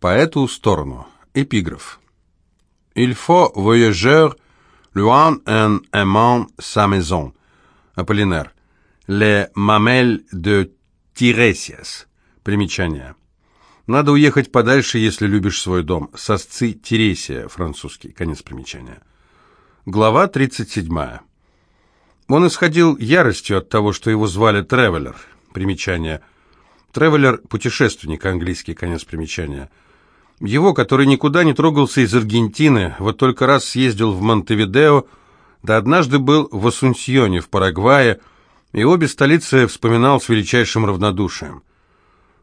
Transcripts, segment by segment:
По эту сторону. Эпиграф. «Il faut voyageur loin en aimant sa maison». Аполлинер. «Les mamelles de Tiresias». Примечание. Надо уехать подальше, если любишь свой дом. Сосцы Тересия, французский. Конец примечания. Глава 37. Он исходил яростью от того, что его звали Тревелер. Примечание. Тревелер – путешественник, английский, конец примечания. Его, который никуда не трогался из Аргентины, вот только раз съездил в Монтевидео, да однажды был в Асунсьоне, в Парагвае, и обе столицы вспоминал с величайшим равнодушием.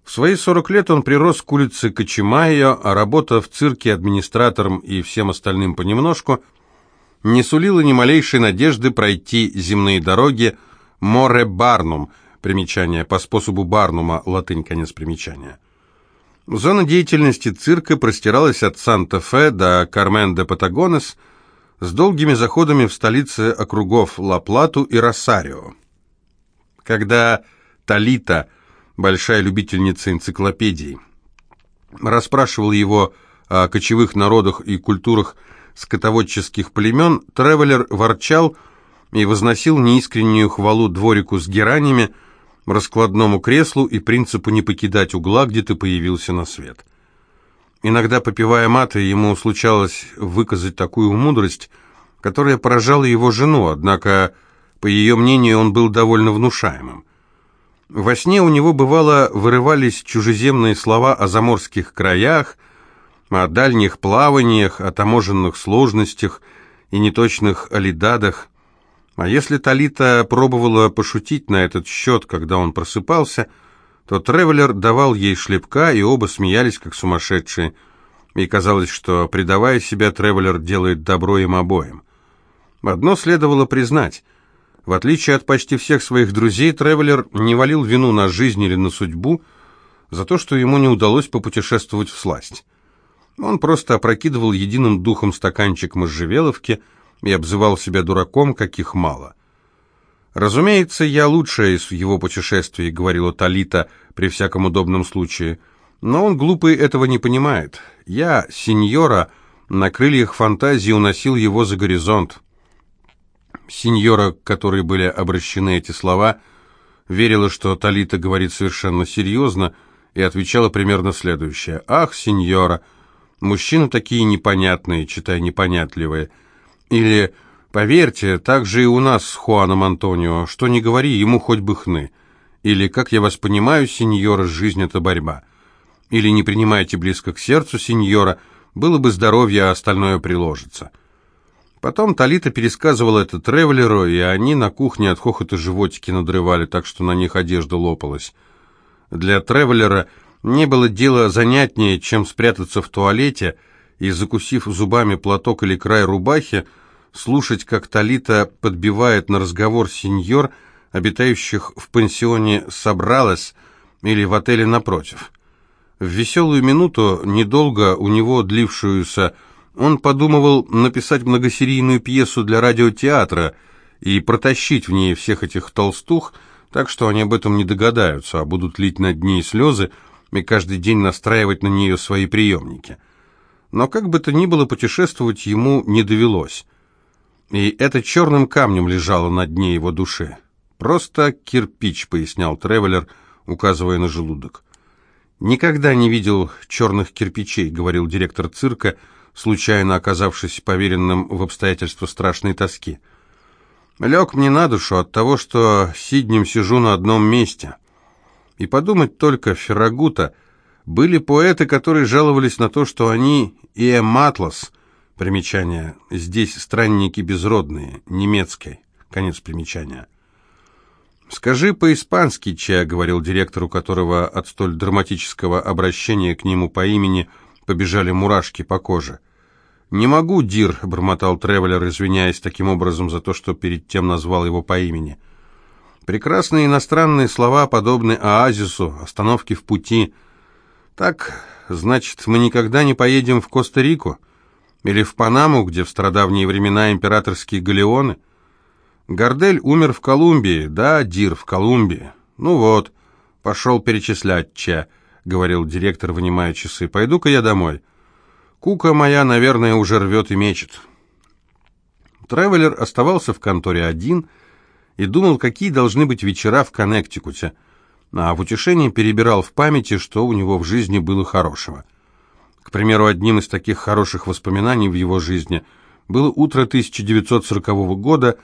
В свои 40 лет он прирос к улице Кочемайо, а работа в цирке администратором и всем остальным понемножку не сулила ни малейшей надежды пройти земные дороги «Море Барнум», примечание по способу Барнума, латынь, конец примечания. Зона деятельности цирка простиралась от Санта-Фе до Кармен-де-Патагонес с долгими заходами в столицы округов Ла-Плату и Росарио. Когда Талита, большая любительница энциклопедий, расспрашивал его о кочевых народах и культурах скотоводческих племен, Тревелер ворчал и возносил неискреннюю хвалу дворику с геранями, раскладному креслу и принципу не покидать угла, где ты появился на свет. Иногда, попивая маты, ему случалось выказать такую мудрость, которая поражала его жену, однако, по ее мнению, он был довольно внушаемым. Во сне у него, бывало, вырывались чужеземные слова о заморских краях, о дальних плаваниях, о таможенных сложностях и неточных алидадах, а если Талита пробовала пошутить на этот счет, когда он просыпался, то Тревелер давал ей шлепка, и оба смеялись, как сумасшедшие. И казалось, что, предавая себя, Тревелер делает добро им обоим. Одно следовало признать. В отличие от почти всех своих друзей, Тревелер не валил вину на жизнь или на судьбу за то, что ему не удалось попутешествовать в сласть. Он просто опрокидывал единым духом стаканчик можжевеловки – и обзывал себя дураком, каких мало. «Разумеется, я лучшая из его путешествий», — говорила Талита при всяком удобном случае. «Но он, глупый, этого не понимает. Я, сеньора, на крыльях фантазии уносил его за горизонт». Сеньора, к которой были обращены эти слова, верила, что Талита говорит совершенно серьезно, и отвечала примерно следующее. «Ах, сеньора, мужчины такие непонятные, читай непонятливые». Или «Поверьте, так же и у нас с Хуаном Антонио, что не говори, ему хоть бы хны». Или «Как я вас понимаю, сеньора, жизнь — это борьба». Или «Не принимайте близко к сердцу, сеньора, было бы здоровье, а остальное приложится». Потом Талита пересказывала это Тревелеру, и они на кухне от хохота животики надрывали, так что на них одежда лопалась. Для Тревелера не было дела занятнее, чем спрятаться в туалете и, закусив зубами платок или край рубахи, слушать, как Талита подбивает на разговор сеньор, обитающих в пансионе «Собралась» или в отеле напротив. В веселую минуту, недолго у него длившуюся, он подумывал написать многосерийную пьесу для радиотеатра и протащить в ней всех этих толстух, так что они об этом не догадаются, а будут лить над ней слезы и каждый день настраивать на нее свои приемники. Но как бы то ни было, путешествовать ему не довелось. И это черным камнем лежало на дне его души. «Просто кирпич», — пояснял Тревелер, указывая на желудок. «Никогда не видел черных кирпичей», — говорил директор цирка, случайно оказавшись поверенным в обстоятельства страшной тоски. «Лег мне на душу от того, что сиднем сижу на одном месте. И подумать только, Феррагута — были поэты, которые жаловались на то, что они иэматлас, примечание, здесь странники безродные, немецкой, конец примечания. «Скажи по-испански, Че», — говорил директор, у которого от столь драматического обращения к нему по имени побежали мурашки по коже. «Не могу, dear», — бормотал Тревелер, извиняясь таким образом за то, что перед тем назвал его по имени. Прекрасные иностранные слова подобны оазису, остановке в пути — так, значит, мы никогда не поедем в Коста-Рику? Или в Панаму, где в стародавние времена императорские галеоны? Гардель умер в Колумбии, да, dear, в Колумбии. Ну вот, пошел перечислять, Че. говорил директор, вынимая часы. «Пойду-ка я домой. Кука моя, наверное, уже рвет и мечет». Тревелер оставался в конторе один и думал, какие должны быть вечера в Коннектикуте, а в утешении перебирал в памяти, что у него в жизни было хорошего. К примеру, одним из таких хороших воспоминаний в его жизни было утро 1940 года,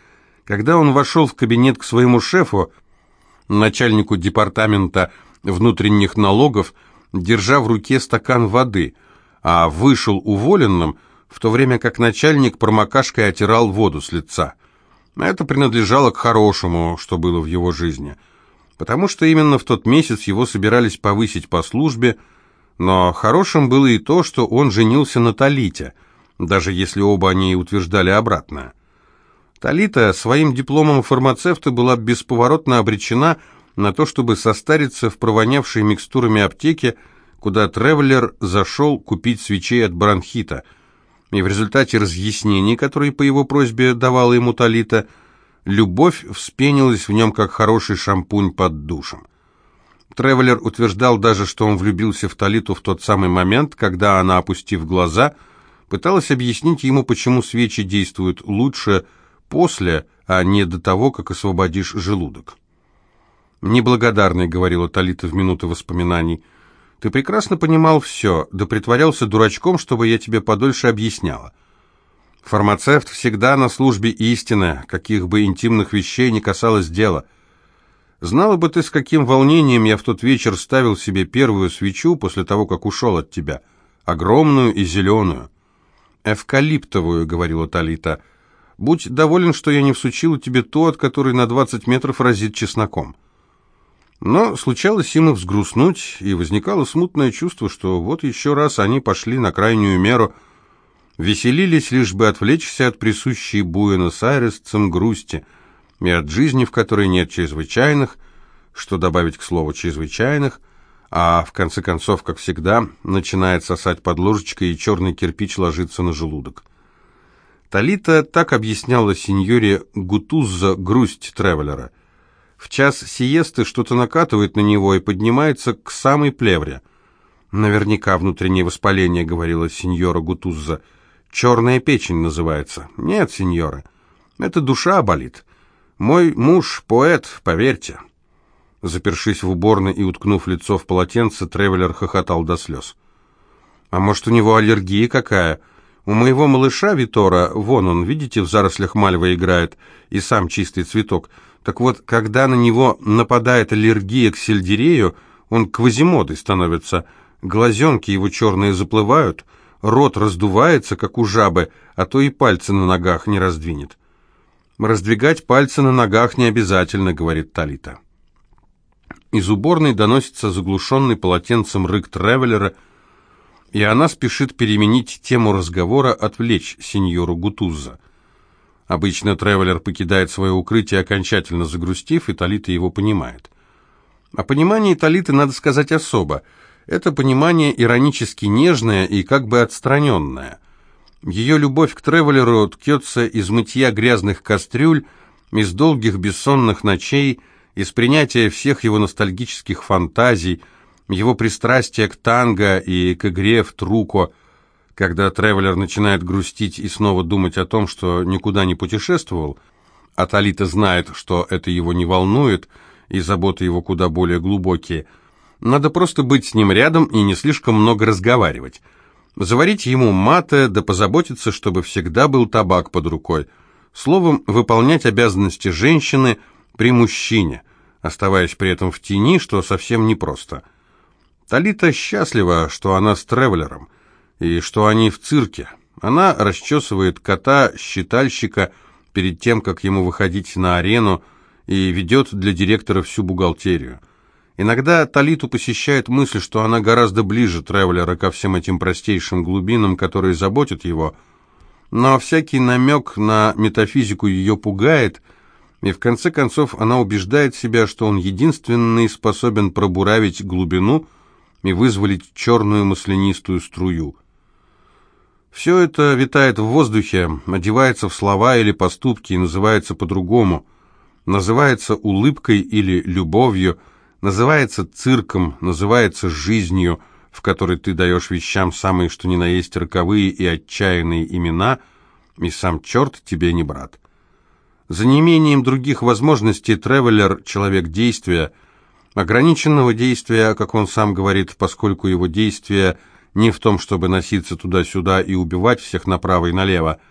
когда он вошел в кабинет к своему шефу, начальнику департамента внутренних налогов, держа в руке стакан воды, а вышел уволенным, в то время как начальник промокашкой отирал воду с лица. Это принадлежало к хорошему, что было в его жизни, потому что именно в тот месяц его собирались повысить по службе, но хорошим было и то, что он женился на Талите, даже если оба они и утверждали обратное. Талита своим дипломом фармацевта была бесповоротно обречена на то, чтобы состариться в провонявшей микстурами аптеке, куда Тревелер зашел купить свечей от бронхита. И в результате разъяснений, которые по его просьбе давала ему Талита, любовь вспенилась в нем, как хороший шампунь под душем. Тревелер утверждал даже, что он влюбился в Талиту в тот самый момент, когда она, опустив глаза, пыталась объяснить ему, почему свечи действуют лучше, после, а не до того, как освободишь желудок. «Неблагодарный», — говорила Талита в минуты воспоминаний, — «ты прекрасно понимал все, да притворялся дурачком, чтобы я тебе подольше объясняла. Фармацевт всегда на службе истины, каких бы интимных вещей не касалось дела. Знала бы ты, с каким волнением я в тот вечер ставил себе первую свечу после того, как ушел от тебя, огромную и зеленую». «Эвкалиптовую», — говорила Талита, — Будь доволен, что я не всучила тебе то, от которой на двадцать метров разит чесноком. Но случалось им и взгрустнуть, и возникало смутное чувство, что вот еще раз они пошли на крайнюю меру, веселились, лишь бы отвлечься от присущей Буэнос-Айресцам грусти и от жизни, в которой нет чрезвычайных, что добавить к слову «чрезвычайных», а в конце концов, как всегда, начинает сосать под ложечкой, и черный кирпич ложится на желудок. Талита так объясняла сеньоре Гутузза грусть Тревелера. В час сиесты что-то накатывает на него и поднимается к самой плевре. «Наверняка внутреннее воспаление», — говорила сеньора Гутузза. «Черная печень называется». «Нет, сеньора, это душа болит. Мой муж — поэт, поверьте». Запершись в уборной и уткнув лицо в полотенце, Тревелер хохотал до слез. «А может, у него аллергия какая?» У моего малыша Витора, вон он, видите, в зарослях мальвы играет, и сам чистый цветок. Так вот, когда на него нападает аллергия к сельдерею, он квазимодой становится, глазенки его черные заплывают, рот раздувается, как у жабы, а то и пальцы на ногах не раздвинет. «Раздвигать пальцы на ногах не обязательно», — говорит Талита. Из уборной доносится заглушенный полотенцем рык Тревелера — и она спешит переменить тему разговора, отвлечь сеньору Гутуза. Обычно Тревелер покидает свое укрытие, окончательно загрустив, и Талита его понимает. О понимании Талиты надо сказать особо. Это понимание иронически нежное и как бы отстраненное. Ее любовь к Тревелеру ткется из мытья грязных кастрюль, из долгих бессонных ночей, из принятия всех его ностальгических фантазий – его пристрастие к танго и к игре в труко, когда Тревелер начинает грустить и снова думать о том, что никуда не путешествовал, а Талита знает, что это его не волнует, и заботы его куда более глубокие. Надо просто быть с ним рядом и не слишком много разговаривать. Заварить ему мате, да позаботиться, чтобы всегда был табак под рукой. Словом, выполнять обязанности женщины при мужчине, оставаясь при этом в тени, что совсем непросто. Талита счастлива, что она с Тревелером, и что они в цирке. Она расчесывает кота-считальщика перед тем, как ему выходить на арену, и ведет для директора всю бухгалтерию. Иногда Талиту посещает мысль, что она гораздо ближе Тревелера ко всем этим простейшим глубинам, которые заботят его, но всякий намек на метафизику ее пугает, и в конце концов она убеждает себя, что он единственный способен пробуравить глубину, и вызволить черную маслянистую струю. Все это витает в воздухе, одевается в слова или поступки и называется по-другому. Называется улыбкой или любовью, называется цирком, называется жизнью, в которой ты даешь вещам самые что ни на есть роковые и отчаянные имена, и сам черт тебе не брат. За неимением других возможностей Тревеллер – человек действия, ограниченного действия, как он сам говорит, поскольку его действие не в том, чтобы носиться туда-сюда и убивать всех направо и налево.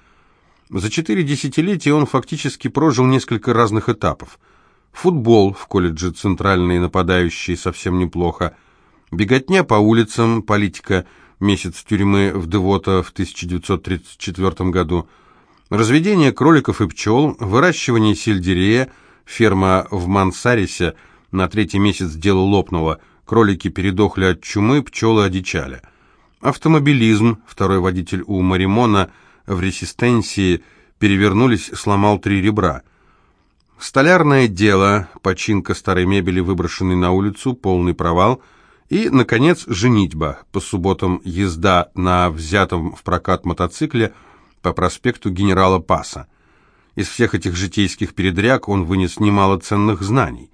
За четыре десятилетия он фактически прожил несколько разных этапов. Футбол в колледже «Центральные нападающие» совсем неплохо. Беготня по улицам, политика, месяц тюрьмы в Девото в 1934 году – Разведение кроликов и пчел, выращивание сельдерея, ферма в Мансарисе на третий месяц дело лопнуло, кролики передохли от чумы, пчелы одичали. Автомобилизм, второй водитель у Маримона в Ресистенсии, перевернулись, сломал три ребра. Столярное дело, починка старой мебели, выброшенной на улицу, полный провал. И, наконец, женитьба. По субботам езда на взятом в прокат мотоцикле – по проспекту генерала Паса. Из всех этих житейских передряг он вынес немало ценных знаний.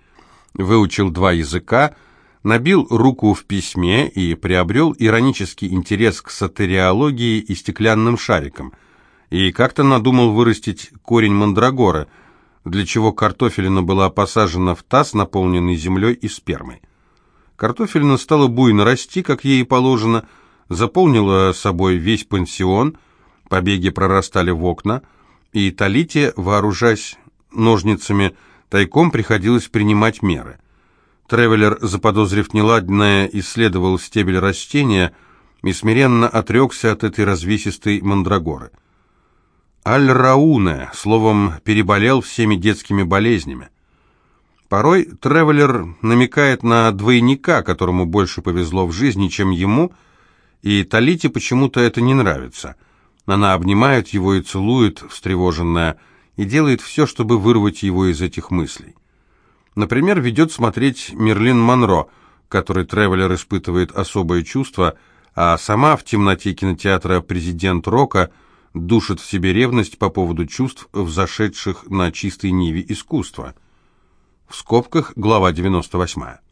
Выучил два языка, набил руку в письме и приобрел иронический интерес к сатериологии и стеклянным шарикам. И как-то надумал вырастить корень мандрагоры, для чего картофелина была посажена в таз, наполненный землей и спермой. Картофелина стала буйно расти, как ей положено, заполнила собой весь пансион – Побеги прорастали в окна, и Талите, вооружаясь ножницами, тайком приходилось принимать меры. Тревелер, заподозрив неладное, исследовал стебель растения и смиренно отрекся от этой развесистой мандрагоры. Аль-Рауне, словом, переболел всеми детскими болезнями. Порой Тревелер намекает на двойника, которому больше повезло в жизни, чем ему, и Талите почему-то это не нравится – она обнимает его и целует, встревоженная, и делает все, чтобы вырвать его из этих мыслей. Например, ведет смотреть Мерлин Монро, который Тревелер испытывает особое чувство, а сама в темноте кинотеатра «Президент Рока» душит в себе ревность по поводу чувств, взошедших на чистой ниве искусства. В скобках глава 98.